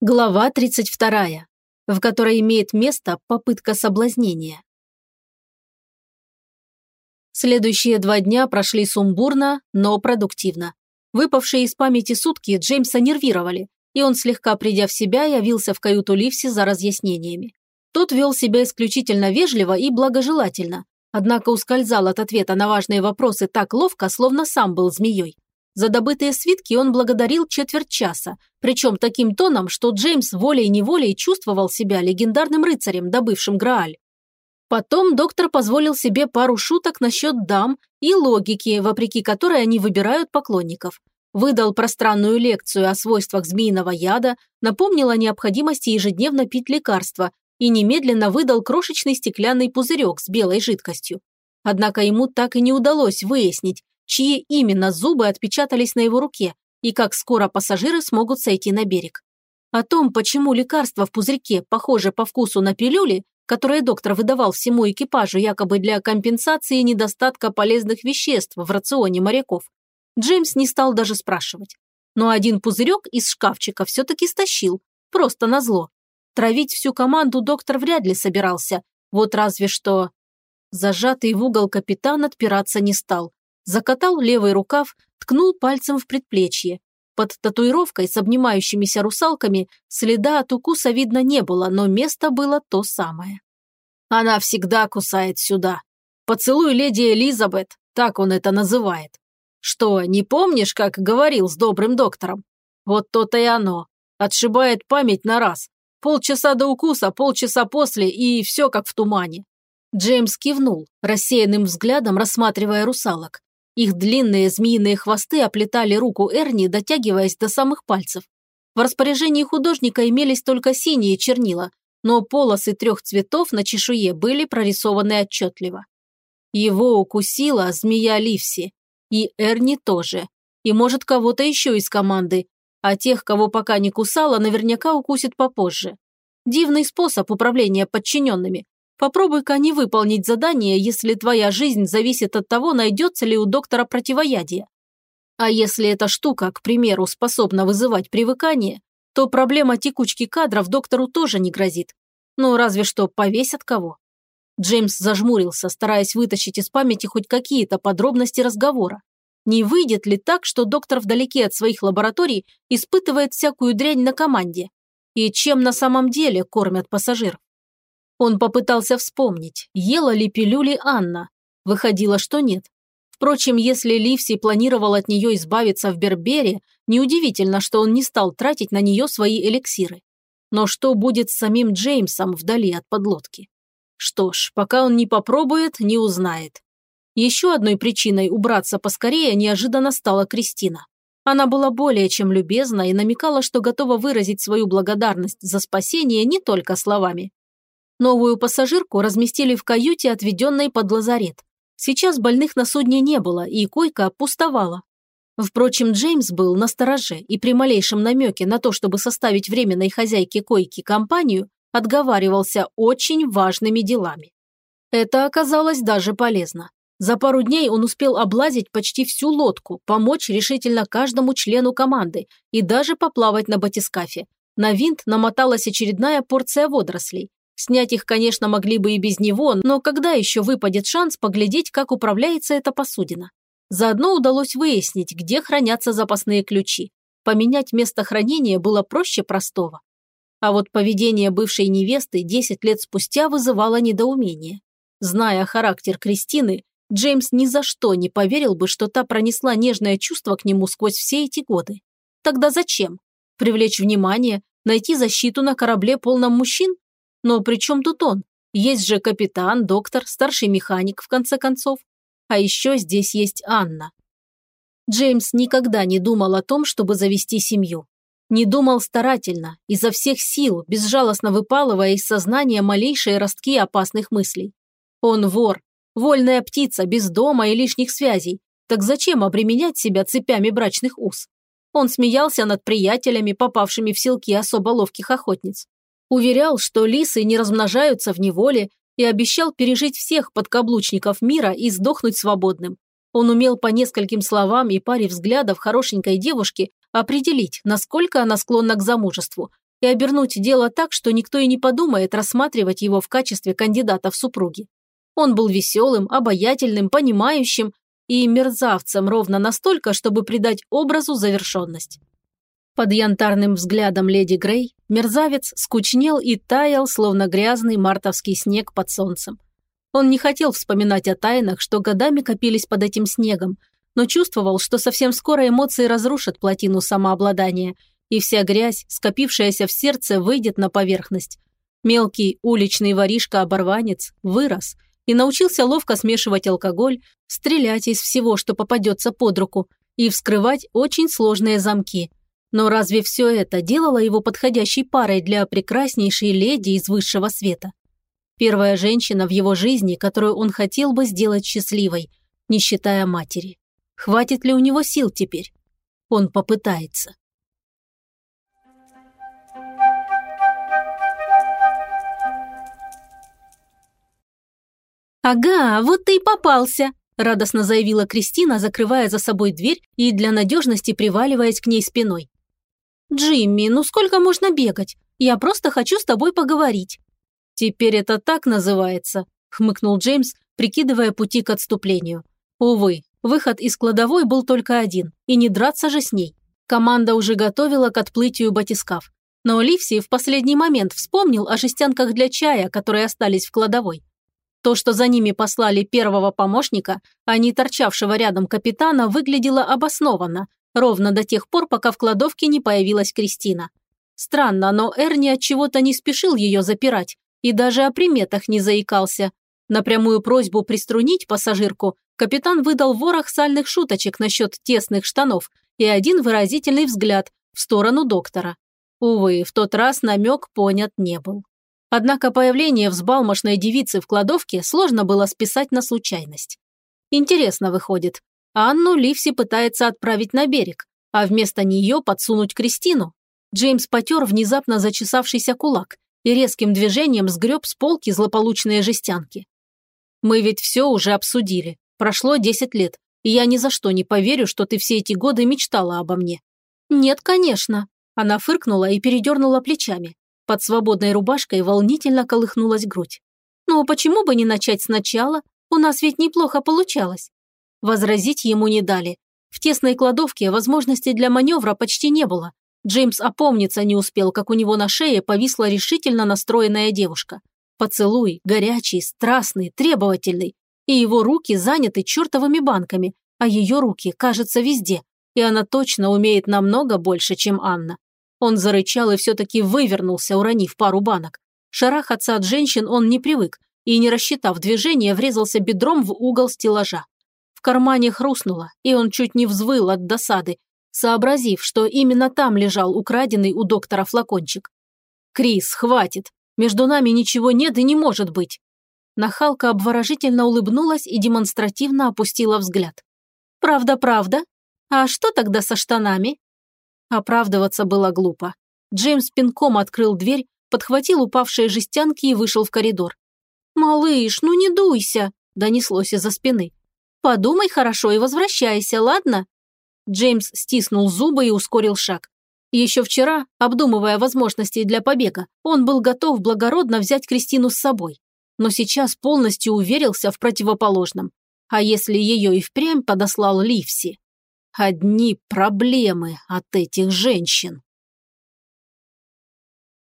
Глава 32, в которой имеет место попытка соблазнения. Следующие два дня прошли сумбурно, но продуктивно. Выпавшие из памяти сутки Джеймса нервировали, и он, слегка придя в себя, явился в каюту Ливси за разъяснениями. Тот вел себя исключительно вежливо и благожелательно, однако ускользал от ответа на важные вопросы так ловко, словно сам был змеей. За добытые свитки он благодарил четверть часа, причем таким тоном, что Джеймс волей-неволей чувствовал себя легендарным рыцарем, добывшим Грааль. Потом доктор позволил себе пару шуток насчет дам и логики, вопреки которой они выбирают поклонников. Выдал пространную лекцию о свойствах змеиного яда, напомнил о необходимости ежедневно пить лекарства и немедленно выдал крошечный стеклянный пузырек с белой жидкостью. Однако ему так и не удалось выяснить, чьи именно зубы отпечатались на его руке и как скоро пассажиры смогут сойти на берег. О том, почему лекарство в пузырьке похоже по вкусу на пилюли, которые доктор выдавал всему экипажу якобы для компенсации недостатка полезных веществ в рационе моряков, Джеймс не стал даже спрашивать. Но один пузырек из шкафчика все-таки стащил, просто назло. Травить всю команду доктор вряд ли собирался, вот разве что... Зажатый в угол капитан отпираться не стал, закатал левый рукав, ткнул пальцем в предплечье. Под татуировкой с обнимающимися русалками следа от укуса видно не было, но место было то самое. Она всегда кусает сюда. Поцелуй леди Элизабет, так он это называет. Что, не помнишь, как говорил с добрым доктором? Вот то-то и оно. Отшибает память на раз. Полчаса до укуса, полчаса после, и все как в тумане. Джеймс кивнул, рассеянным взглядом рассматривая русалок. Их длинные змеиные хвосты оплетали руку Эрни, дотягиваясь до самых пальцев. В распоряжении художника имелись только синие чернила, но полосы трех цветов на чешуе были прорисованы отчетливо. Его укусила змея Ливси. И Эрни тоже. И может кого-то еще из команды. А тех, кого пока не кусала, наверняка укусит попозже. Дивный способ управления подчиненными. Попробуй-ка не выполнить задание, если твоя жизнь зависит от того, найдется ли у доктора противоядие. А если эта штука, к примеру, способна вызывать привыкание, то проблема текучки кадров доктору тоже не грозит. Ну, разве что повесят кого. Джеймс зажмурился, стараясь вытащить из памяти хоть какие-то подробности разговора. Не выйдет ли так, что доктор вдалеке от своих лабораторий испытывает всякую дрянь на команде? И чем на самом деле кормят пассажиров? Он попытался вспомнить, ела ли пилюли Анна. Выходило, что нет. Впрочем, если Ливси планировал от нее избавиться в Бербере, неудивительно, что он не стал тратить на нее свои эликсиры. Но что будет с самим Джеймсом вдали от подлодки? Что ж, пока он не попробует, не узнает. Еще одной причиной убраться поскорее неожиданно стала Кристина. Она была более чем любезна и намекала, что готова выразить свою благодарность за спасение не только словами. Новую пассажирку разместили в каюте, отведенной под лазарет. Сейчас больных на судне не было, и койка пустовала. Впрочем, Джеймс был на стороже и при малейшем намеке на то, чтобы составить временной хозяйке койки компанию, отговаривался очень важными делами. Это оказалось даже полезно. За пару дней он успел облазить почти всю лодку, помочь решительно каждому члену команды и даже поплавать на батискафе. На винт намоталась очередная порция водорослей. Снять их, конечно, могли бы и без него, но когда еще выпадет шанс поглядеть, как управляется эта посудина? Заодно удалось выяснить, где хранятся запасные ключи. Поменять место хранения было проще простого. А вот поведение бывшей невесты 10 лет спустя вызывало недоумение. Зная характер Кристины, Джеймс ни за что не поверил бы, что та пронесла нежное чувство к нему сквозь все эти годы. Тогда зачем? Привлечь внимание, найти защиту на корабле полном мужчин? Но при чем тут он? Есть же капитан, доктор, старший механик, в конце концов. А еще здесь есть Анна. Джеймс никогда не думал о том, чтобы завести семью. Не думал старательно, изо всех сил, безжалостно выпалывая из сознания малейшие ростки опасных мыслей. Он вор, вольная птица, без дома и лишних связей. Так зачем обременять себя цепями брачных уз? Он смеялся над приятелями, попавшими в селки особо ловких охотниц. Уверял, что лисы не размножаются в неволе и обещал пережить всех подкаблучников мира и сдохнуть свободным. Он умел по нескольким словам и паре взглядов хорошенькой девушки определить, насколько она склонна к замужеству, и обернуть дело так, что никто и не подумает рассматривать его в качестве кандидата в супруги. Он был веселым, обаятельным, понимающим и мерзавцем ровно настолько, чтобы придать образу завершенность. Под янтарным взглядом леди Грей мерзавец скучнел и таял, словно грязный мартовский снег под солнцем. Он не хотел вспоминать о тайнах, что годами копились под этим снегом, но чувствовал, что совсем скоро эмоции разрушат плотину самообладания, и вся грязь, скопившаяся в сердце, выйдет на поверхность. Мелкий уличный воришка-оборванец вырос и научился ловко смешивать алкоголь, стрелять из всего, что попадется под руку, и вскрывать очень сложные замки. Но разве все это делало его подходящей парой для прекраснейшей леди из высшего света? Первая женщина в его жизни, которую он хотел бы сделать счастливой, не считая матери. Хватит ли у него сил теперь? Он попытается. «Ага, вот ты и попался», – радостно заявила Кристина, закрывая за собой дверь и для надежности приваливаясь к ней спиной. «Джимми, ну сколько можно бегать? Я просто хочу с тобой поговорить». «Теперь это так называется», – хмыкнул Джеймс, прикидывая пути к отступлению. Увы, Выход из кладовой был только один, и не драться же с ней. Команда уже готовила к отплытию батискаф. Но Ливси в последний момент вспомнил о жестянках для чая, которые остались в кладовой. То, что за ними послали первого помощника, а не торчавшего рядом капитана, выглядело обоснованно, ровно до тех пор, пока в кладовке не появилась Кристина. Странно, но Эрни от чего-то не спешил ее запирать и даже о приметах не заикался. На прямую просьбу приструнить пассажирку Капитан выдал ворох сальных шуточек насчет тесных штанов и один выразительный взгляд в сторону доктора. Увы, в тот раз намек понят не был. Однако появление взбалмошной девицы в кладовке сложно было списать на случайность. Интересно выходит, Анну Ливси пытается отправить на берег, а вместо нее подсунуть Кристину. Джеймс потер внезапно зачесавшийся кулак и резким движением сгреб с полки злополучные жестянки. «Мы ведь все уже обсудили. Прошло 10 лет, и я ни за что не поверю, что ты все эти годы мечтала обо мне». «Нет, конечно». Она фыркнула и передернула плечами. Под свободной рубашкой волнительно колыхнулась грудь. «Ну, почему бы не начать сначала? У нас ведь неплохо получалось». Возразить ему не дали. В тесной кладовке возможностей для маневра почти не было. Джеймс опомниться не успел, как у него на шее повисла решительно настроенная девушка. Поцелуй, горячий, страстный, требовательный и его руки заняты чертовыми банками, а ее руки, кажется, везде, и она точно умеет намного больше, чем Анна. Он зарычал и все-таки вывернулся, уронив пару банок. Шарахаться от женщин он не привык и, не рассчитав движение, врезался бедром в угол стеллажа. В кармане хрустнуло, и он чуть не взвыл от досады, сообразив, что именно там лежал украденный у доктора флакончик. «Крис, хватит! Между нами ничего нет и не может быть!» Нахалка обворожительно улыбнулась и демонстративно опустила взгляд. «Правда, правда? А что тогда со штанами?» Оправдываться было глупо. Джеймс пинком открыл дверь, подхватил упавшие жестянки и вышел в коридор. «Малыш, ну не дуйся!» – донеслось из-за спины. «Подумай хорошо и возвращайся, ладно?» Джеймс стиснул зубы и ускорил шаг. Еще вчера, обдумывая возможности для побега, он был готов благородно взять Кристину с собой но сейчас полностью уверился в противоположном. А если ее и впрямь подослал Ливси? Одни проблемы от этих женщин.